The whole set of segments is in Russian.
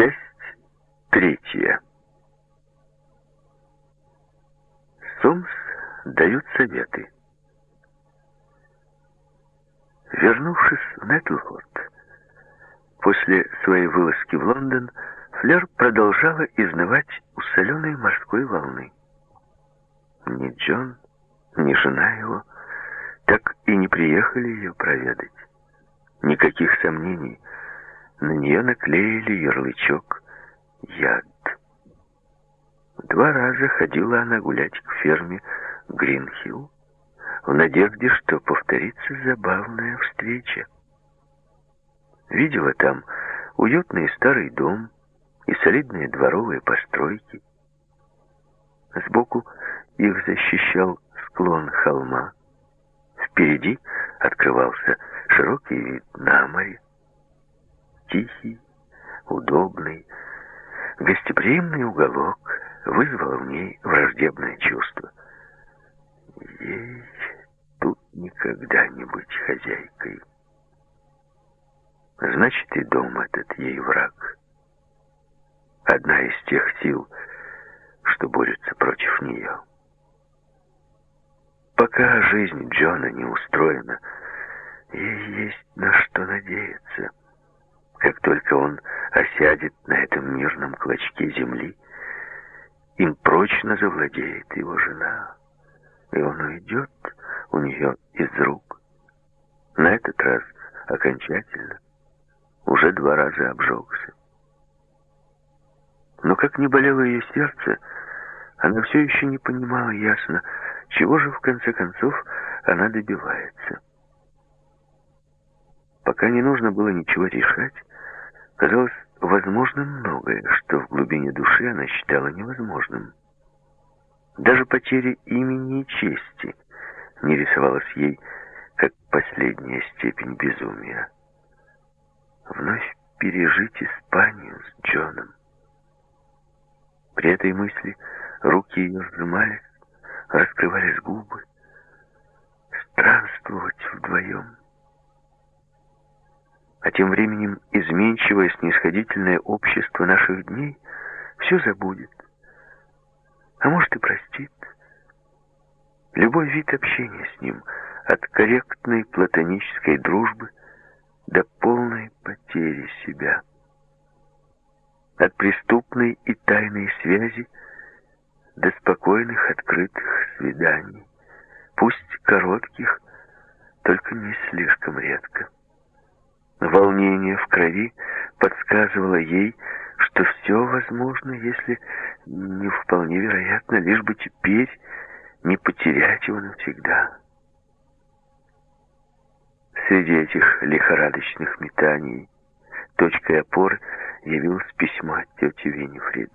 Часть третья. Сомс дают советы. Вернувшись в Нетлфорд, после своей вылазки в Лондон, Флер продолжала изнывать у соленой морской волны. Ни Джон, ни жена его так и не приехали ее проведать. Никаких сомнений, на нее наклеили ярлычок «Яд». Два раза ходила она гулять к ферме Гринхилл в надежде, что повторится забавная встреча. Видела там уютный старый дом и солидные дворовые постройки. Сбоку их защищал склон холма. Впереди открывался широкий вид на море. Тихий, удобный, гостеприимный уголок вызвал в ней враждебное чувство. Ей тут никогда не быть хозяйкой. Значит, и дом этот ей враг. Одна из тех сил, что борются против нее. Пока жизнь Джона не устроена, ей есть на что надеяться. Как только он осядет на этом мирном клочке земли, им прочно завладеет его жена, и он уйдет у нее из рук. На этот раз окончательно. Уже два раза обжегся. Но как не болело ее сердце, она все еще не понимала ясно, чего же в конце концов она добивается. Пока не нужно было ничего решать, казалось возможным многое, что в глубине души она считала невозможным. Даже потеря имени и чести не рисовалась ей как последняя степень безумия. Вновь пережить Испанию с Джоном. При этой мысли руки ее сжимались, раскрывались губы. Странствовать вдвоем. А тем временем изменчивое снисходительное общество наших дней все забудет. А может и простит. Любой вид общения с ним, от корректной платонической дружбы до полной потери себя от преступной и тайной связи до спокойных открытых свиданий, пусть коротких, только не слишком редко. Волнение в крови подсказывало ей, что все возможно, если не вполне вероятно, лишь бы теперь не потерять его навсегда. Среди этих лихорадочных метаний точкой опоры явилось письмо от тети Винифрид.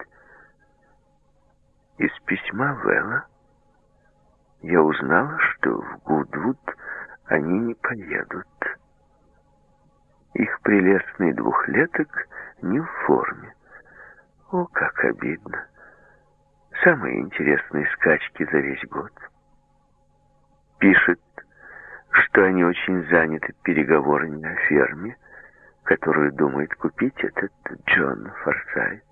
Из письма Вэлла я узнала, что в Гудвуд они не поедут. Их прелестный двухлеток не в форме. О, как обидно. Самые интересные скачки за весь год. Пишет, что они очень заняты переговорами о ферме, которую думает купить этот Джон Форсайт.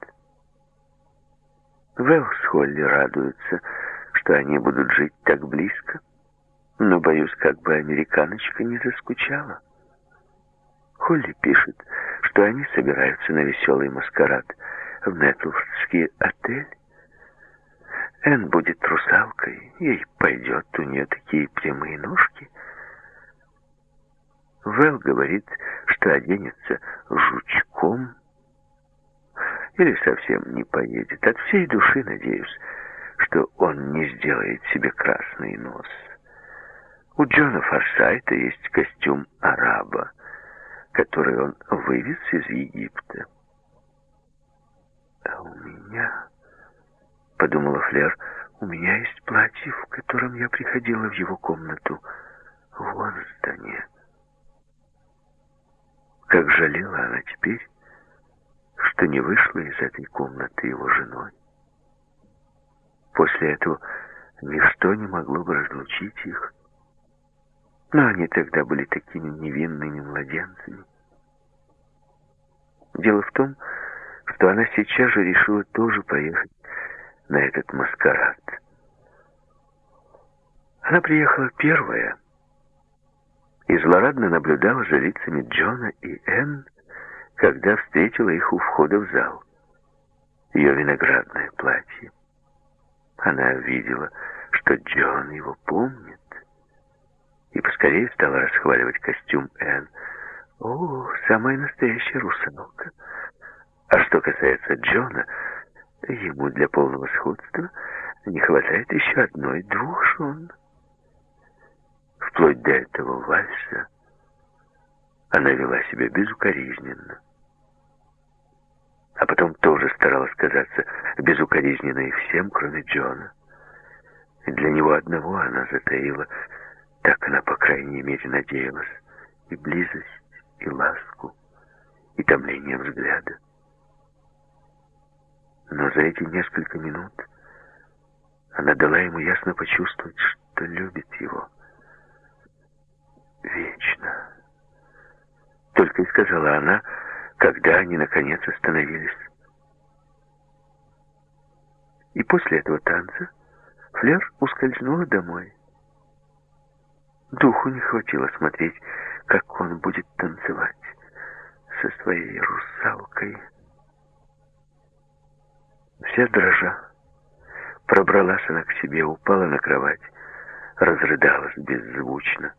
Вэл с Холли радуются, что они будут жить так близко, но боюсь, как бы американочка не заскучала. Холли пишет, что они собираются на веселый маскарад в Нетлфордский отель. Энн будет русалкой, ей пойдет, у нее такие прямые ножки — Вэл говорит, что оденется жучком или совсем не поедет. От всей души надеюсь, что он не сделает себе красный нос. У Джона Форсайта есть костюм араба, который он вывез из Египта. А у меня, подумала Флер, у меня есть платье, в котором я приходила в его комнату в Лондоне. Как жалела она теперь, что не вышла из этой комнаты его женой. После этого ничто не могло бы разлучить их. Но они тогда были такими невинными младенцами. Дело в том, что она сейчас же решила тоже поехать на этот маскарад. Она приехала первая и злорадно наблюдала за лицами Джона и Энн, когда встретила их у входа в зал. Ее виноградное платье. Она видела, что Джон его помнит, и поскорее стала расхваливать костюм Энн. О, самая настоящая русалка. А что касается Джона, ему для полного сходства не хватает еще одной-двух жен. Вплоть до этого вальса она вела себя безукоризненно. А потом тоже старалась казаться безукоризненной всем, кроме Джона. Для него одного она затаила, так она, по крайней мере, надеялась, и близость, и ласку, и томление взгляда. Но за эти несколько минут она дала ему ясно почувствовать, что любит его. Вечно. Только и сказала она, когда они, наконец, остановились. И после этого танца Флер ускользнула домой. Духу не хватило смотреть, как он будет танцевать со своей русалкой. Вся дрожа, пробралась она к себе, упала на кровать, разрыдалась беззвучно.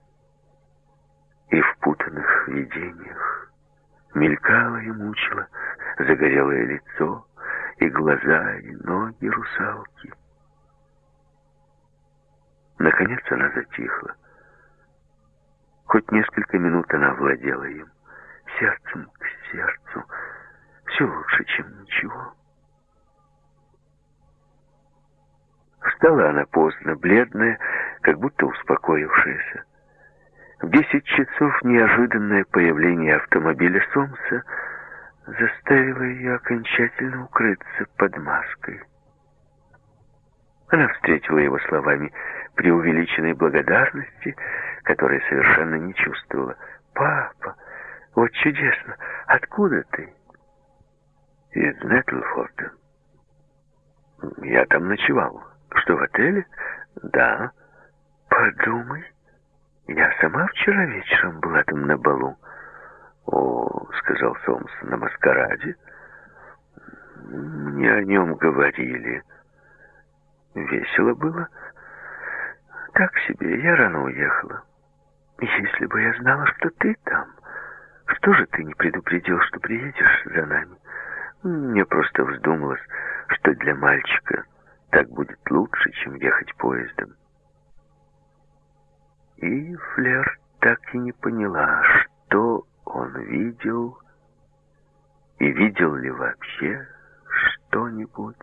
И в путанных видениях мелькало и мучило загорелое лицо, и глаза, и ноги русалки. Наконец она затихла. Хоть несколько минут она владела им, сердцем к сердцу. Все лучше, чем ничего. Встала она поздно, бледная, как будто успокоившаяся. В десять часов неожиданное появление автомобиля Сомса заставило ее окончательно укрыться под маской. Она встретила его словами преувеличенной благодарности, которой совершенно не чувствовала. «Папа, вот чудесно! Откуда ты?» «Из Нетлфорта. Я там ночевал. Что, в отеле?» «Да». «Подумай, я сама вчера вечером была там на балу». «О, — сказал Сомс, — на маскараде?» «Мне о нем говорили». «Весело было?» «Так себе, я рано уехала». «Если бы я знала, что ты там, что же ты не предупредил, что приедешь за нами?» «Мне просто вздумалось, что для мальчика так будет лучше, чем ехать поездом». И Флер так и не поняла, что он видел, и видел ли вообще что-нибудь.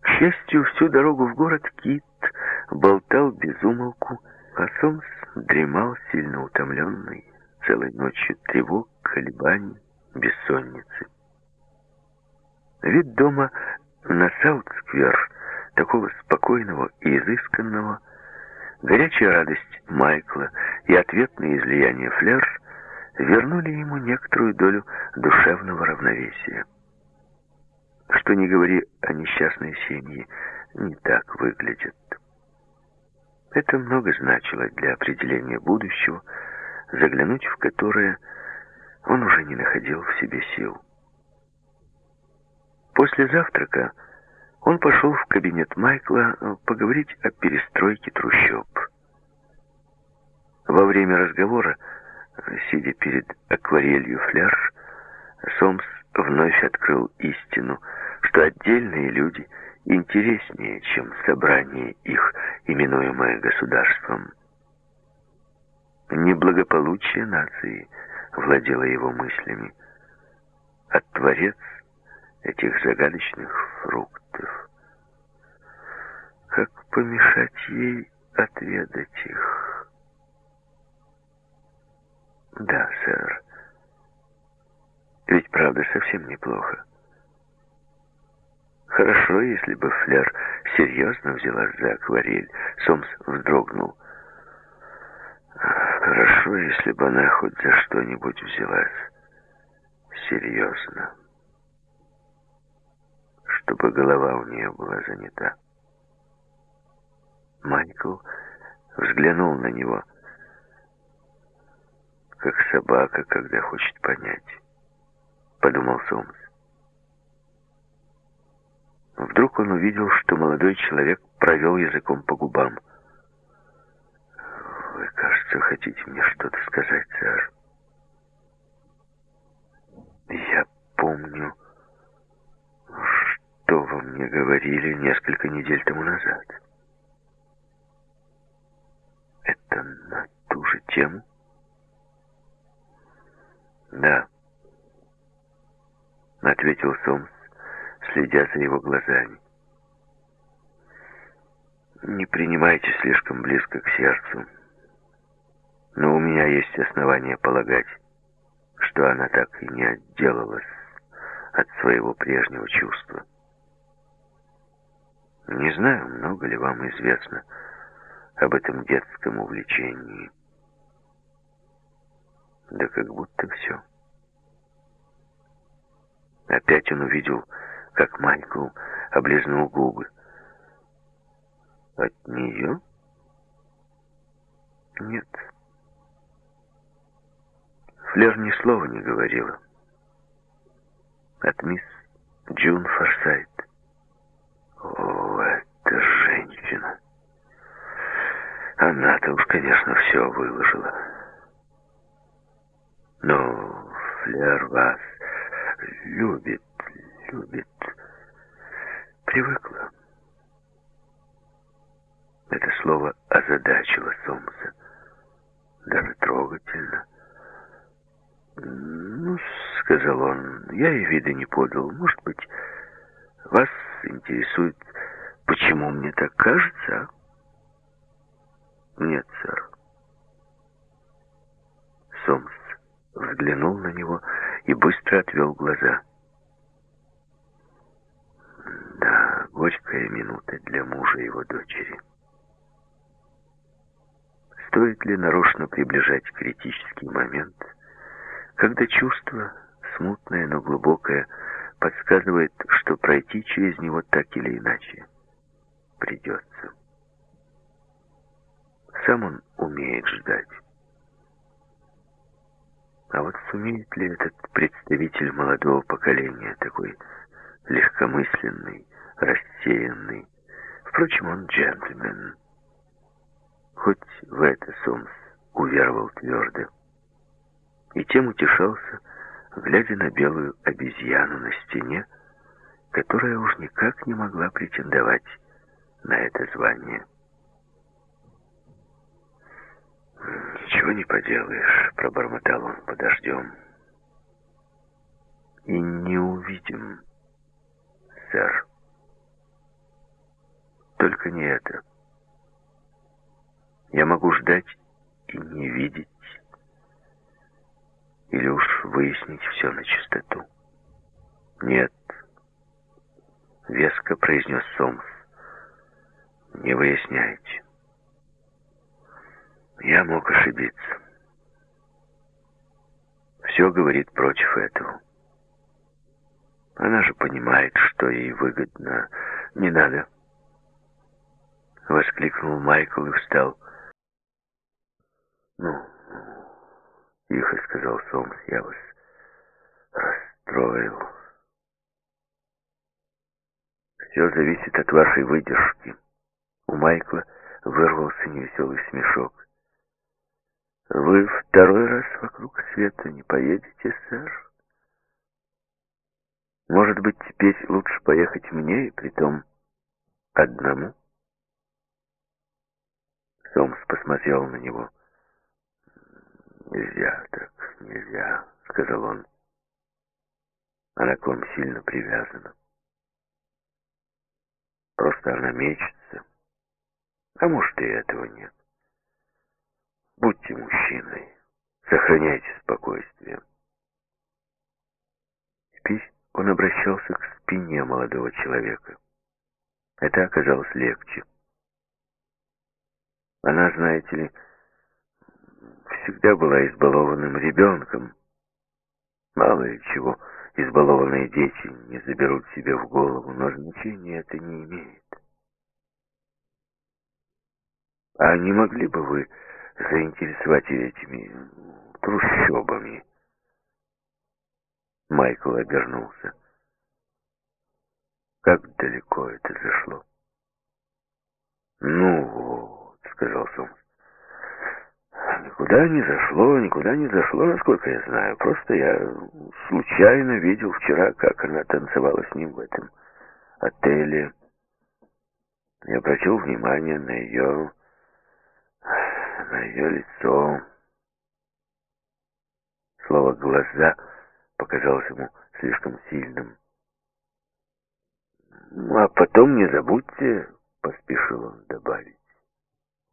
К счастью, всю дорогу в город Кит болтал без умолку, а Сомс дремал сильно утомленный, целой ночью тревог, колебаний, бессонницы. Вид дома на Саут-сквер, такого спокойного и изысканного, горячая радость Майкла и ответные излияния Флер вернули ему некоторую долю душевного равновесия. Что не говори о несчастной семье, не так выглядят. Это много значило для определения будущего, заглянуть в которое он уже не находил в себе сил. После завтрака он пошел в кабинет Майкла поговорить о перестройке трущоб. Во время разговора, сидя перед акварелью фляж, Сомс вновь открыл истину, что отдельные люди интереснее, чем собрание их, именуемое государством. Неблагополучие нации владело его мыслями, а Творец этих загадочных фруктов. Как помешать ей отведать их? Да, сэр. Ведь правда совсем неплохо. Хорошо, если бы Флер серьезно взялась за акварель. Сомс вздрогнул. Хорошо, если бы она хоть за что-нибудь взялась. серьезно, чтобы голова у нее была занята. Майкл взглянул на него, как собака, когда хочет понять, подумал Сомс. Вдруг он увидел, что молодой человек провел языком по губам. «Вы, кажется, хотите мне что-то сказать, сэр?» «Я помню, что вы мне говорили несколько недель тому назад. Это на ту же тему?» «Да», — ответил Сомс, следя за его глазами. Не принимайте слишком близко к сердцу. Но у меня есть основания полагать, что она так и не отделалась от своего прежнего чувства. Не знаю, много ли вам известно об этом детском увлечении. Да как будто все. Опять он увидел как Майкл облизнул губы. От нее? Нет. Флер ни слова не говорила. От мисс Джун Форсайт. О, это женщина. Она-то уж, конечно, все выложила. Но Флер вас любит, любит привыкла. Это слово озадачило Сомса. Даже трогательно. «Ну, — сказал он, — я и вида не подал. Может быть, вас интересует, почему мне так кажется, а? Нет, сэр. Сомс взглянул на него и быстро отвел глаза. Да, горькая минута для мужа его дочери. Стоит ли нарочно приближать критический момент, когда чувство, смутное, но глубокое, подсказывает, что пройти через него так или иначе придется. Сам он умеет ждать. А вот сумеет ли этот представитель молодого поколения, такой легкомысленный, рассеянный. Впрочем, он джентльмен. Хоть в это Сомс уверовал твердо. И тем утешался, глядя на белую обезьяну на стене, которая уж никак не могла претендовать на это звание. «Ничего не поделаешь», — пробормотал он, — «подождем». «И не увидим» сэр. Только не это. Я могу ждать и не видеть, или уж выяснить все на чистоту. Нет, веско произнес Сомс. Не выясняйте. Я мог ошибиться. Все говорит против этого. Она же понимает, что ей выгодно. Не надо. Воскликнул Майкл и встал. Ну, тихо сказал Сомс, я вас расстроил. Все зависит от вашей выдержки. У Майкла вырвался невеселый смешок. Вы второй раз вокруг света не поедете, сэр? Может быть, теперь лучше поехать мне, и притом одному? Сомс посмотрел на него. «Нельзя так, нельзя», — сказал он. «Она к вам сильно привязана. Просто она мечется. А может, и этого нет. Будьте мужчиной, сохраняйте спокойствие». Теперь он обращался к спине молодого человека. Это оказалось легче. Она, знаете ли, всегда была избалованным ребенком. Мало ли чего избалованные дети не заберут себе в голову, но значения это не имеет. А не могли бы вы заинтересовать этими трущобами? Майкл обернулся. Как далеко это зашло? Ну вот, сказал Сомс. Никуда не зашло, никуда не зашло, насколько я знаю. Просто я случайно видел вчера, как она танцевала с ним в этом отеле. Я обратил внимание на ее... на ее лицо. Слово «глаза» показалось ему слишком сильным. «Ну, а потом не забудьте, — поспешил он добавить,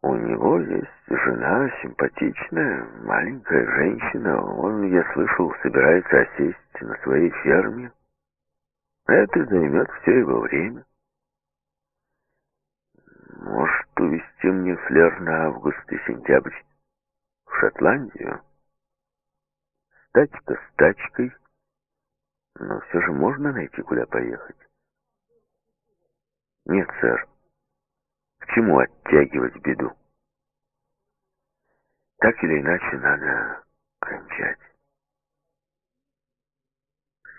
у него есть жена симпатичная, маленькая женщина. Он, я слышал, собирается осесть на своей ферме. Это займет все его время. Может, увезти мне флер на август и сентябрь в Шотландию? Стачка с тачкой, но все же можно найти, куда поехать. Нет, сэр. Чему оттягивать беду? Так или иначе надо кончать.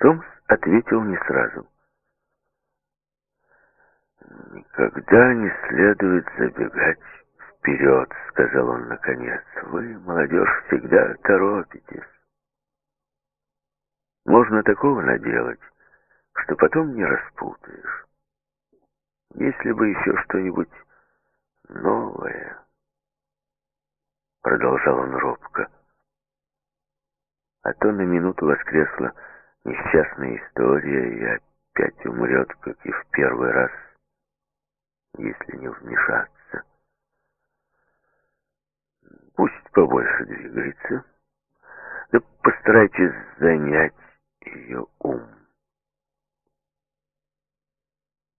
Томс ответил не сразу. «Никогда не следует забегать вперед», — сказал он наконец. «Вы, молодежь, всегда торопитесь. Можно такого наделать, что потом не распутаешь. Если бы еще что-нибудь новое, продолжал он робко. А то на минуту воскресла несчастная история и опять умрет, как и в первый раз, если не вмешаться. Пусть побольше двигается, да постарайтесь занять ее ум.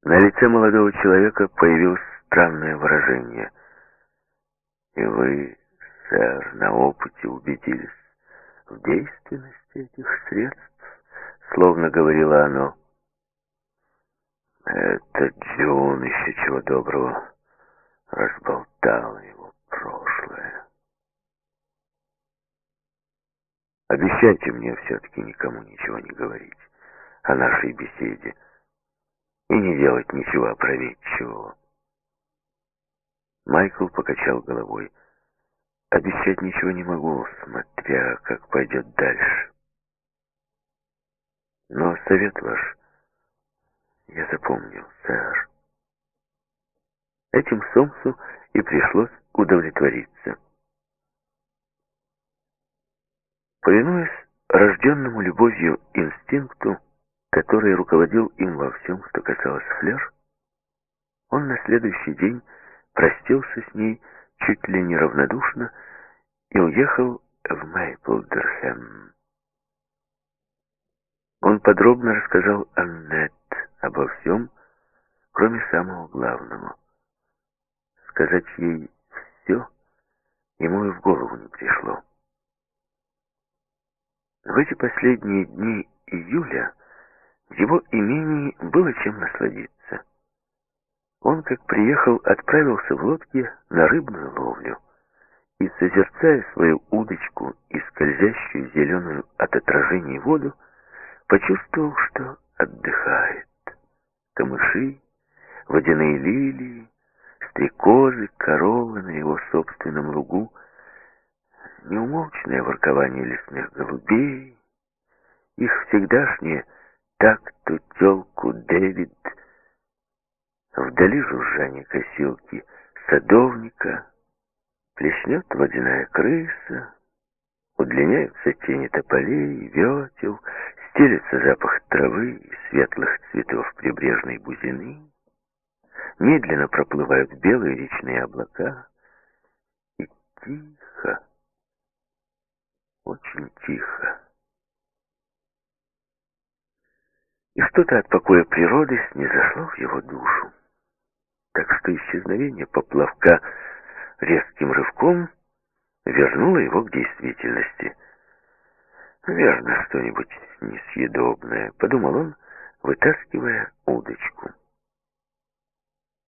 На лице молодого человека появилось странное выражение. И вы, сэр, на опыте убедились в действенности этих средств, словно говорило оно. Это Джун еще чего доброго разболтал его прошлое. Обещайте мне все-таки никому ничего не говорить о нашей беседе и не делать ничего опрометчивого. Майкл покачал головой. Обещать ничего не могу, смотря как пойдет дальше. Но совет ваш я запомнил, сэр. Этим Сомсу и пришлось удовлетвориться. Повинуясь рожденному любовью инстинкту, который руководил им во всем, что касалось флер, он на следующий день простился с ней чуть ли не равнодушно и уехал в Мейплдерхэм. Он подробно рассказал Аннет обо всем, кроме самого главного. Сказать ей все ему и в голову не пришло. В эти последние дни июля в его имении было чем насладиться. Он, как приехал, отправился в лодке на рыбную ловлю и, созерцая свою удочку и скользящую зеленую от отражений воду, почувствовал, что отдыхает. Камыши, водяные лилии, стрекозы, коровы на его собственном лугу, неумолчное воркование лесных голубей, их всегдашнее такту телку Дэвид — Вдали жужжание косилки садовника, плеснет водяная крыса, удлиняются тени тополей, ветел, стелется запах травы и светлых цветов прибрежной бузины, медленно проплывают белые речные облака, и тихо, очень тихо. И что-то от покоя природы снизошло в его душу так что исчезновение поплавка резким рывком вернуло его к действительности. Верно, что-нибудь несъедобное, подумал он, вытаскивая удочку.